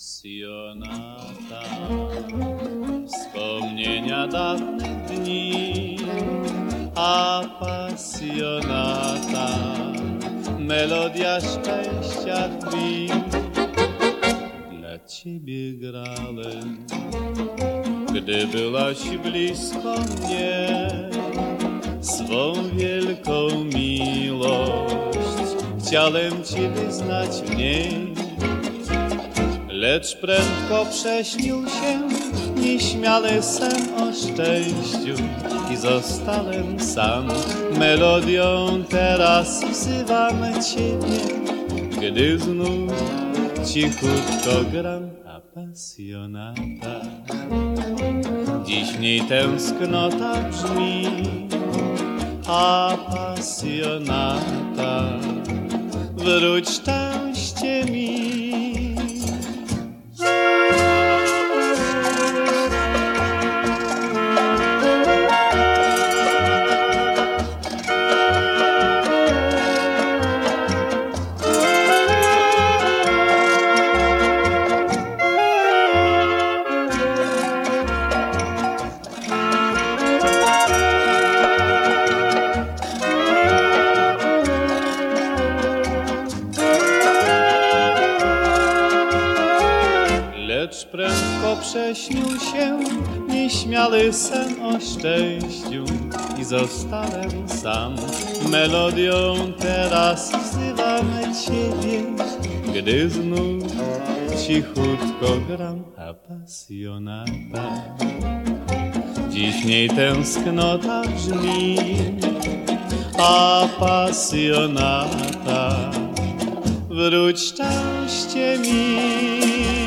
Apasjonata. Wspomnienia dawnych dni Apasjonata. Melodia szczęścia tkwi Dla ciebie grałem. Gdy byłaś blisko mnie Swą wielką miłość Chciałem ci wyznać w niej Lecz prędko prześnił się nieśmiały sen o szczęściu i zostałem sam. Melodią teraz wzywam ciebie, gdy znów cichutko gram apasjonata. Dziś w niej tęsknota brzmi apasjonata. Wróć szczęście mi. Lecz prędko prześnił się nieśmiały sen o szczęściu i zostałem sam. Melodią teraz wzywam ciebie, gdy znów cichutko gram apasjonata. Dziś niej tęsknota brzmi apasjonata. Wróć szczęście mi.